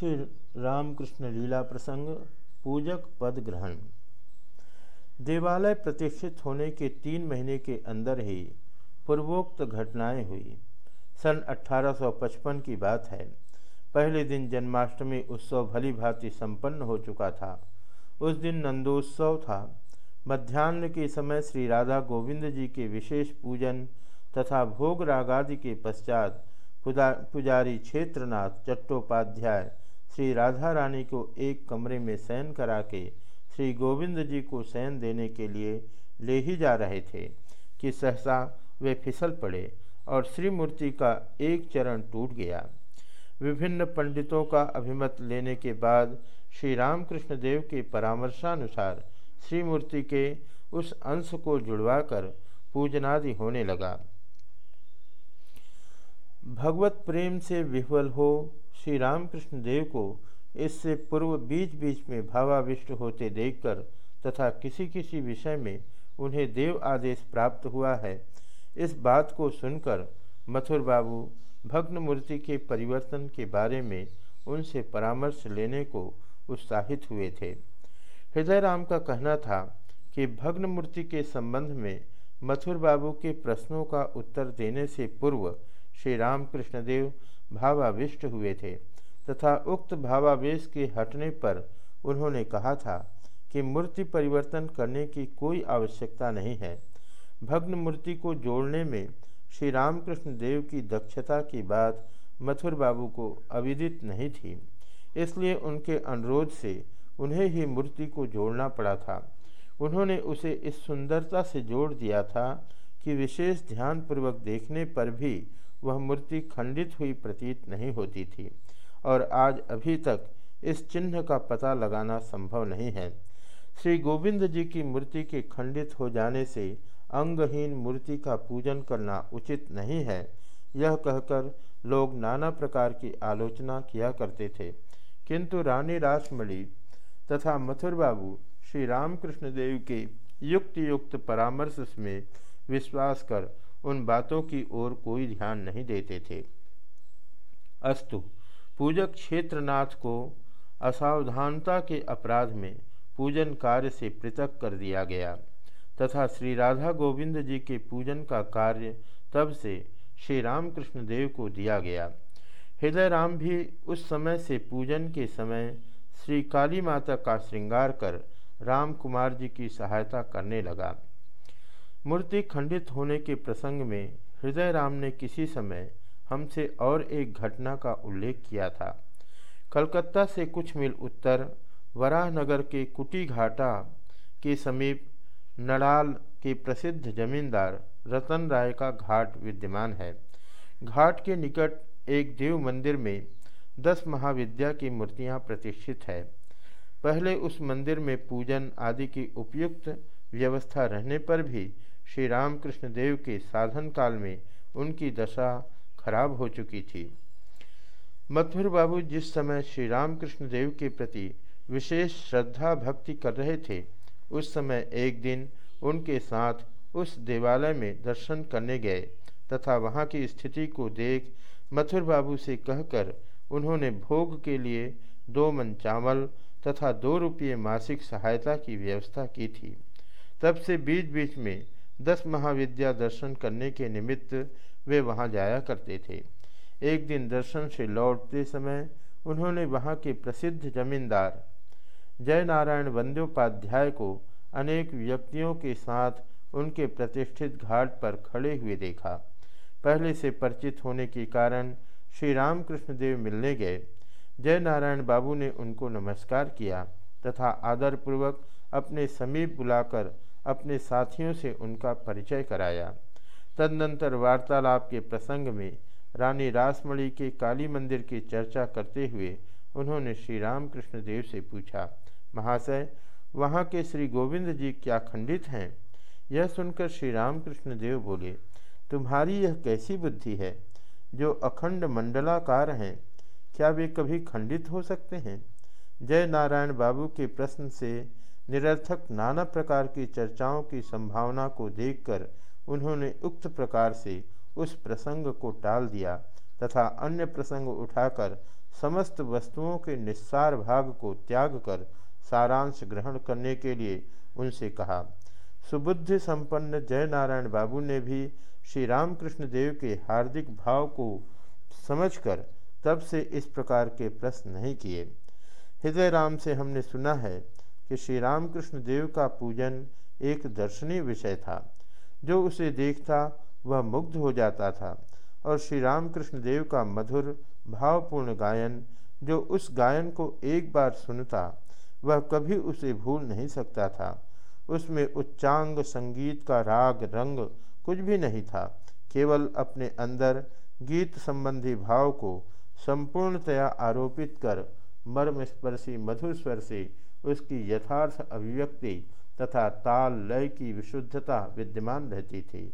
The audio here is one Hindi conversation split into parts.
श्री रामकृष्ण लीला प्रसंग, पूजक पद ग्रहण। देवालय प्रतिष्ठित होने के तीन महीने के अंदर ही पूर्वोक्त घटनाएँ हुई। सन 1855 की बात है। पहले दिन जन्माष्टमी उत्सव भली भांति संपन्न हो चुका था। उस दिन नंदोत्सव था। मध्यान्ह के समय श्री राधा गोविंद जी के विशेष पूजन तथा भोग रागादि के पश्चात पुजारी क्षेत्रनाथ चट्टोपाध्याय श्री राधा रानी को एक कमरे में शयन करा के श्री गोविंद जी को शयन देने के लिए ले ही जा रहे थे कि सहसा वे फिसल पड़े और श्रीमूर्ति का एक चरण टूट गया। विभिन्न पंडितों का अभिमत लेने के बाद श्री रामकृष्ण देव के परामर्शानुसार श्रीमूर्ति के उस अंश को जुड़वाकर पूजनादि होने लगा। भगवत प्रेम से विह्वल हो श्री रामकृष्ण देव को इससे पूर्व बीच बीच में भावाविष्ट होते देखकर तथा किसी किसी विषय में उन्हें देव आदेश प्राप्त हुआ है। इस बात को सुनकर मथुर बाबू भग्न मूर्ति के परिवर्तन के बारे में उनसे परामर्श लेने को उत्साहित हुए थे। हृदय राम का कहना था कि भग्न मूर्ति के संबंध में मथुर बाबू के प्रश्नों का उत्तर देने से पूर्व श्री रामकृष्ण देव भावाविष्ट हुए थे तथा उक्त भावावेश के हटने पर उन्होंने कहा था कि मूर्ति परिवर्तन करने की कोई आवश्यकता नहीं है। भग्न मूर्ति को जोड़ने में श्री रामकृष्ण देव की दक्षता की बात मथुर बाबू को अविदित नहीं थी, इसलिए उनके अनुरोध से उन्हें ही मूर्ति को जोड़ना पड़ा था। उन्होंने उसे इस सुंदरता से जोड़ दिया था कि विशेष ध्यानपूर्वक देखने पर भी वह मूर्ति खंडित हुई प्रतीत नहीं होती थी, और आज अभी तक इस चिन्ह का पता लगाना संभव नहीं है। श्री गोविंद जी की मूर्ति के खंडित हो जाने से अंगहीन मूर्ति का पूजन करना उचित नहीं है। यह कहकर लोग नाना प्रकार की आलोचना किया करते थे। किंतु रानी रासमणि तथा मथुर बाबू श्री रामकृष्ण देव के युक्त युक्त परामर्श में विश्वास कर उन बातों की ओर कोई ध्यान नहीं देते थे। अस्तु, पूजक क्षेत्रनाथ को असावधानता के अपराध में पूजन कार्य से पृथक कर दिया गया तथा श्री राधा गोविंद जी के पूजन का कार्य तब से श्री रामकृष्ण देव को दिया गया। हृदय राम भी उस समय से पूजन के समय श्री काली माता का श्रृंगार कर राम कुमार जी की सहायता करने लगा। मूर्ति खंडित होने के प्रसंग में हृदय राम ने किसी समय हमसे और एक घटना का उल्लेख किया था। कलकत्ता से कुछ मील उत्तर वराहनगर के कुटी घाटा के समीप नड़ाल के प्रसिद्ध जमींदार रतन राय का घाट विद्यमान है। घाट के निकट एक देव मंदिर में दस महाविद्या की मूर्तियाँ प्रतिष्ठित है। पहले उस मंदिर में पूजन आदि की उपयुक्त व्यवस्था रहने पर भी श्री रामकृष्ण देव के साधन काल में उनकी दशा खराब हो चुकी थी। मथुर बाबू जिस समय श्री रामकृष्ण देव के प्रति विशेष श्रद्धा भक्ति कर रहे थे, उस समय एक दिन उनके साथ उस देवालय में दर्शन करने गए तथा वहाँ की स्थिति को देख मथुर बाबू से कहकर उन्होंने भोग के लिए दो मन चावल तथा दो रुपये मासिक सहायता की व्यवस्था की थी। तब से बीच बीच में दस महाविद्या दर्शन करने के निमित्त वे वहाँ जाया करते थे। एक दिन दर्शन से लौटते समय उन्होंने वहाँ के प्रसिद्ध जमींदार जय नारायण वंद्योपाध्याय को अनेक व्यक्तियों के साथ उनके प्रतिष्ठित घाट पर खड़े हुए देखा। पहले से परिचित होने के कारण श्री रामकृष्ण देव मिलने गए। जय नारायण बाबू ने उनको नमस्कार किया तथा आदरपूर्वक अपने समीप बुलाकर अपने साथियों से उनका परिचय कराया। तदनंतर वार्तालाप के प्रसंग में रानी रासमणि के काली मंदिर की चर्चा करते हुए उन्होंने श्री रामकृष्ण देव से पूछा, महाशय, वहाँ के श्री गोविंद जी क्या खंडित हैं? यह सुनकर श्री रामकृष्ण देव बोले, तुम्हारी यह कैसी बुद्धि है? जो अखंड मंडलाकार हैं, क्या वे कभी खंडित हो सकते हैं? जय नारायण बाबू के प्रश्न से निरर्थक नाना प्रकार की चर्चाओं की संभावना को देखकर उन्होंने उक्त प्रकार से उस प्रसंग को टाल दिया तथा अन्य प्रसंग उठाकर समस्त वस्तुओं के निस्सार भाग को त्याग कर सारांश ग्रहण करने के लिए उनसे कहा। सुबुद्धि संपन्न जय नारायण बाबू ने भी श्री रामकृष्ण देव के हार्दिक भाव को समझकर तब से इस प्रकार के प्रश्न नहीं किए। हृदय राम से हमने सुना है कि श्री रामकृष्ण देव का पूजन एक दर्शनीय विषय था। जो उसे देखता, वह मुग्ध हो जाता था और श्री रामकृष्ण देव का मधुर, भावपूर्ण गायन जो उस गायन को एक बार सुनता, वह कभी उसे भूल नहीं सकता था। उसमें उच्चांग संगीत का राग रंग कुछ भी नहीं था, केवल अपने अंदर गीत संबंधी भाव को संपूर्णतया आरोपित कर मर्मस्पर्शी मधुर स्वर से उसकी यथार्थ अभिव्यक्ति तथा ताल लय की विशुद्धता विद्यमान रहती थी।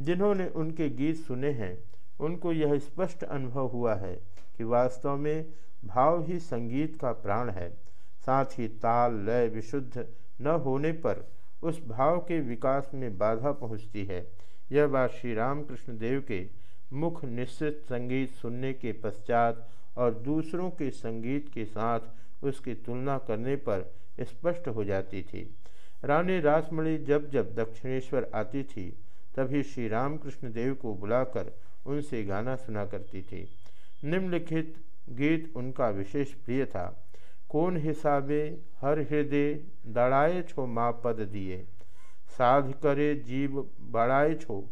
जिन्होंने उनके गीत सुने हैं, उनको यह स्पष्ट अनुभव हुआ है कि वास्तव में भाव ही संगीत का प्राण है। साथ ही ताल लय विशुद्ध न होने पर उस भाव के विकास में बाधा पहुँचती है। यह बात श्री रामकृष्ण देव के मुख निश्चित संगीत सुनने के पश्चात और दूसरों के संगीत के साथ उसकी तुलना करने पर स्पष्ट हो जाती थी। रानी रासमणि जब जब दक्षिणेश्वर आती थी, तभी श्री रामकृष्ण देव को बुलाकर उनसे गाना सुना करती थी। निम्नलिखित गीत उनका विशेष प्रिय था। कौन हिसाबे हर हृदय दड़ाए छो माँ पद दिए। साध करे जीव बड़ाए छो,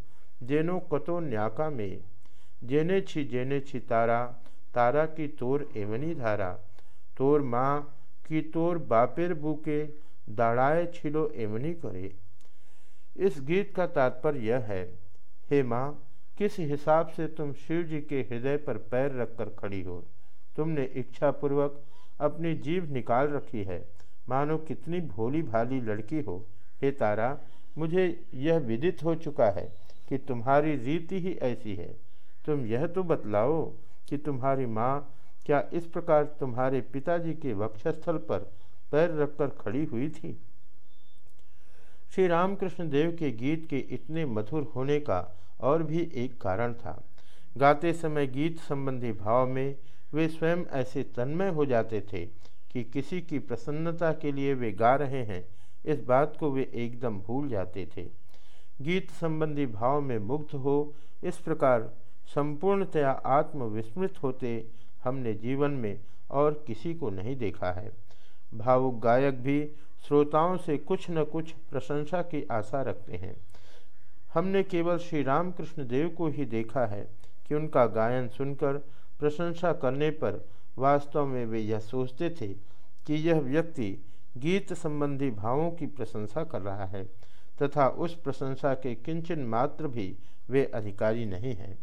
जेनो कतो न्याका में। जेने छी जेने छी तारा तारा की तोर एवनी धारा। तोर माँ की तोर बापेर बुके दाड़ाए छिलो एवनी करे। इस गीत का तात्पर्य यह है, हे माँ, किस हिसाब से तुम शिव जी के हृदय पर पैर रखकर खड़ी हो? तुमने इच्छापूर्वक अपनी जीभ निकाल रखी है। मानो कितनी भोली भाली लड़की हो। हे तारा, मुझे यह विदित हो चुका है कि तुम्हारी रीति ही ऐसी है। तुम यह तो बतलाओ कि तुम्हारी माँ क्या इस प्रकार तुम्हारे पिताजी के वक्षस्थल पर पैर रखकर खड़ी हुई थी? श्री रामकृष्ण देव के गीत के इतने मधुर होने का और भी एक कारण था। गाते समय गीत संबंधी भाव में वे स्वयं ऐसे तन्मय हो जाते थे कि किसी की प्रसन्नता के लिए वे गा रहे हैं, इस बात को वे एकदम भूल जाते थे। गीत संबंधी भाव में मुग्ध हो, इस प्रकार संपूर्णतया आत्मविस्मृत होते हमने जीवन में और किसी को नहीं देखा है। भावुक गायक भी श्रोताओं से कुछ न कुछ प्रशंसा की आशा रखते हैं। हमने केवल श्री रामकृष्ण देव को ही देखा है कि उनका गायन सुनकर प्रशंसा करने पर वास्तव में वे यह सोचते थे कि यह व्यक्ति गीत संबंधी भावों की प्रशंसा कर रहा है तथा उस प्रशंसा के किंचन मात्र भी वे अधिकारी नहीं हैं।